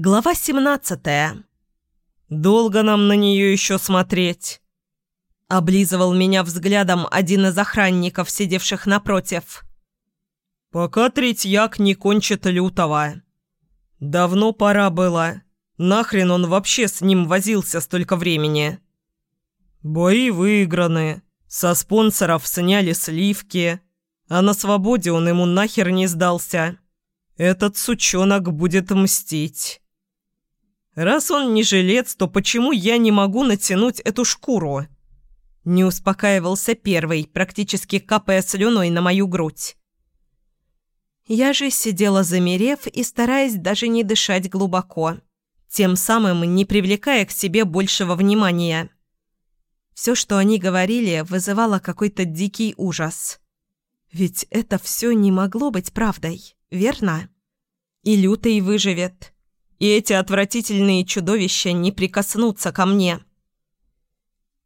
Глава 17. «Долго нам на нее еще смотреть?» Облизывал меня взглядом один из охранников, сидевших напротив. «Пока Третьяк не кончит лютого. Давно пора было. Нахрен он вообще с ним возился столько времени?» «Бои выиграны. Со спонсоров сняли сливки. А на свободе он ему нахер не сдался. Этот сучонок будет мстить». Раз он не жилец, то почему я не могу натянуть эту шкуру? Не успокаивался первый, практически капая слюной на мою грудь. Я же сидела замерев и стараясь даже не дышать глубоко, тем самым не привлекая к себе большего внимания. Все, что они говорили, вызывало какой-то дикий ужас. Ведь это все не могло быть правдой, верно? И лютый выживет и эти отвратительные чудовища не прикоснутся ко мне.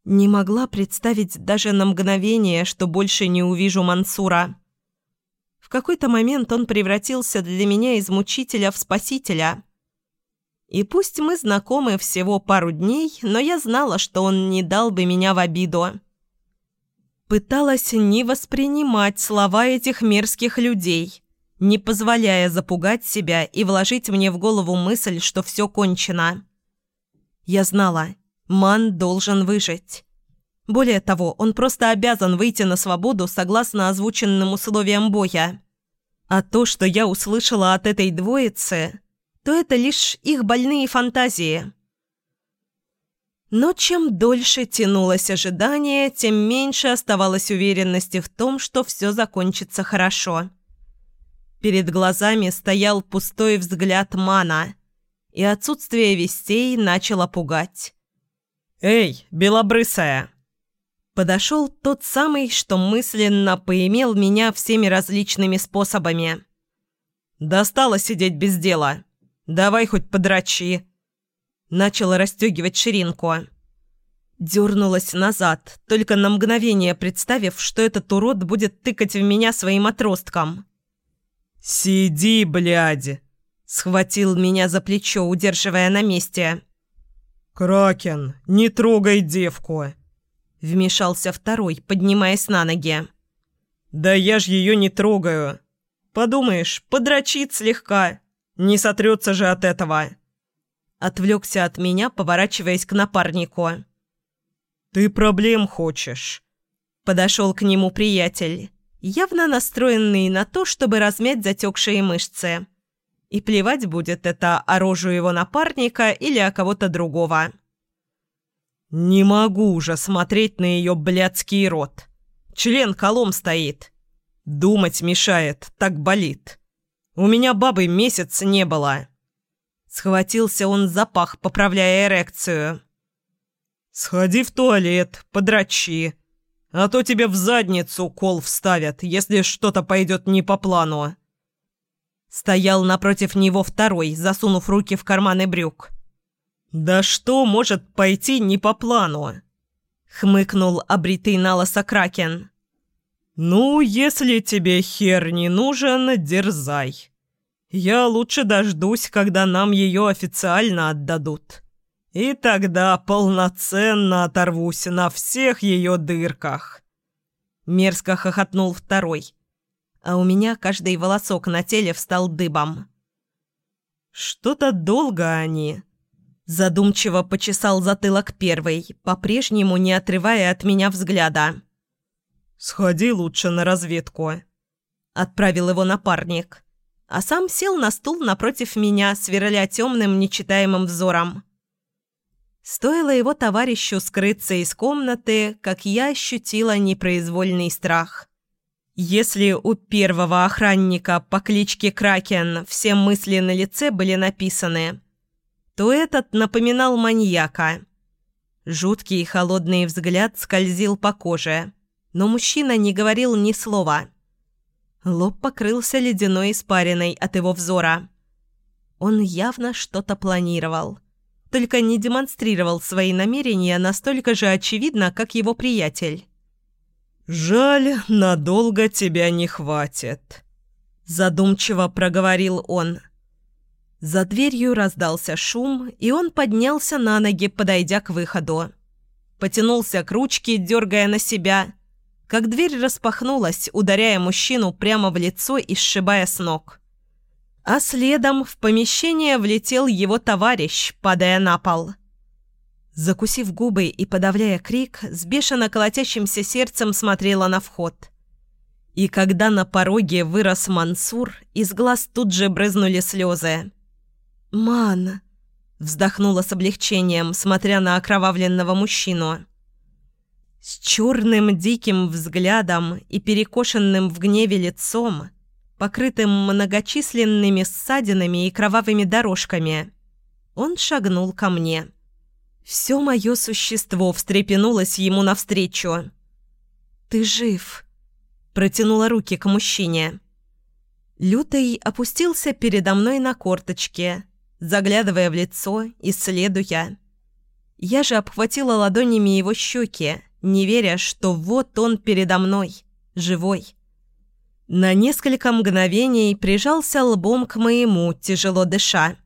Не могла представить даже на мгновение, что больше не увижу Мансура. В какой-то момент он превратился для меня из мучителя в спасителя. И пусть мы знакомы всего пару дней, но я знала, что он не дал бы меня в обиду. Пыталась не воспринимать слова этих мерзких людей, не позволяя запугать себя и вложить мне в голову мысль, что все кончено. Я знала, Ман должен выжить. Более того, он просто обязан выйти на свободу согласно озвученным условиям боя. А то, что я услышала от этой двоицы, то это лишь их больные фантазии. Но чем дольше тянулось ожидание, тем меньше оставалось уверенности в том, что все закончится хорошо. Перед глазами стоял пустой взгляд Мана, и отсутствие вестей начало пугать. «Эй, белобрысая!» Подошел тот самый, что мысленно поимел меня всеми различными способами. «Достало сидеть без дела. Давай хоть подрачи!» Начала расстегивать ширинку. Дернулась назад, только на мгновение представив, что этот урод будет тыкать в меня своим отростком. «Сиди, блядь!» Схватил меня за плечо, удерживая на месте. «Кракен, не трогай девку!» Вмешался второй, поднимаясь на ноги. «Да я ж ее не трогаю. Подумаешь, подрочит слегка. Не сотрется же от этого!» Отвлекся от меня, поворачиваясь к напарнику. «Ты проблем хочешь?» Подошел к нему приятель явно настроенный на то, чтобы размять затекшие мышцы. И плевать будет это о рожу его напарника или о кого-то другого. «Не могу уже смотреть на ее блядский рот. Член колом стоит. Думать мешает, так болит. У меня бабы месяц не было». Схватился он за пах, поправляя эрекцию. «Сходи в туалет, подрачи», а то тебе в задницу кол вставят, если что-то пойдет не по плану». Стоял напротив него второй, засунув руки в карманы брюк. «Да что может пойти не по плану?» Хмыкнул обритый на лосо Кракен. «Ну, если тебе хер не нужен, дерзай. Я лучше дождусь, когда нам ее официально отдадут». И тогда полноценно оторвусь на всех ее дырках. Мерзко хохотнул второй. А у меня каждый волосок на теле встал дыбом. Что-то долго они. Задумчиво почесал затылок первый, по-прежнему не отрывая от меня взгляда. «Сходи лучше на разведку», — отправил его напарник. А сам сел на стул напротив меня, сверля темным, нечитаемым взором. Стоило его товарищу скрыться из комнаты, как я ощутила непроизвольный страх. Если у первого охранника по кличке Кракен все мысли на лице были написаны, то этот напоминал маньяка. Жуткий и холодный взгляд скользил по коже, но мужчина не говорил ни слова. Лоб покрылся ледяной испариной от его взора. Он явно что-то планировал только не демонстрировал свои намерения настолько же очевидно, как его приятель. «Жаль, надолго тебя не хватит», – задумчиво проговорил он. За дверью раздался шум, и он поднялся на ноги, подойдя к выходу. Потянулся к ручке, дергая на себя, как дверь распахнулась, ударяя мужчину прямо в лицо и сшибая с ног. А следом в помещение влетел его товарищ, падая на пол. Закусив губы и подавляя крик, с бешено колотящимся сердцем смотрела на вход. И когда на пороге вырос Мансур, из глаз тут же брызнули слезы. «Ман!» — вздохнула с облегчением, смотря на окровавленного мужчину. С черным диким взглядом и перекошенным в гневе лицом, покрытым многочисленными ссадинами и кровавыми дорожками, он шагнул ко мне. Все мое существо встрепенулось ему навстречу. «Ты жив!» — протянула руки к мужчине. Лютый опустился передо мной на корточке — заглядывая в лицо, исследуя. Я же обхватила ладонями его щеки, не веря, что вот он передо мной, живой. На несколько мгновений прижался лбом к моему, тяжело дыша.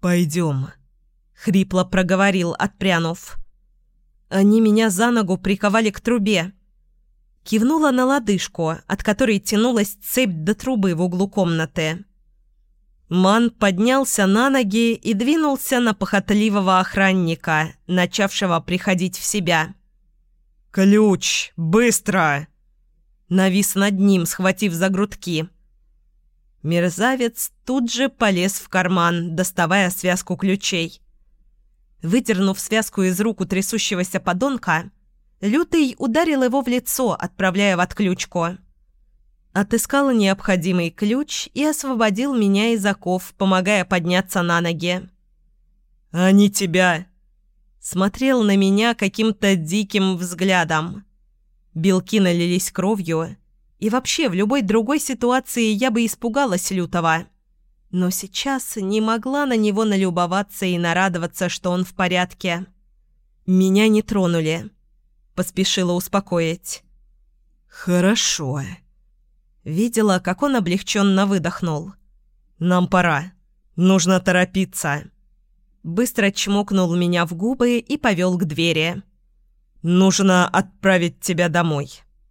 «Пойдем», — хрипло проговорил, отпрянув. Они меня за ногу приковали к трубе. Кивнула на лодыжку, от которой тянулась цепь до трубы в углу комнаты. Ман поднялся на ноги и двинулся на похотливого охранника, начавшего приходить в себя. «Ключ! Быстро!» Навис над ним, схватив за грудки. Мерзавец тут же полез в карман, доставая связку ключей. Выдернув связку из рук у трясущегося подонка, Лютый ударил его в лицо, отправляя в отключку. Отыскал необходимый ключ и освободил меня из оков, помогая подняться на ноги. «Они тебя!» Смотрел на меня каким-то диким взглядом. Белки налились кровью, и вообще в любой другой ситуации я бы испугалась лютого. Но сейчас не могла на него налюбоваться и нарадоваться, что он в порядке. «Меня не тронули», — поспешила успокоить. «Хорошо», Видела, как он облегченно выдохнул. «Нам пора. Нужно торопиться». Быстро чмокнул меня в губы и повел к двери. «Нужно отправить тебя домой».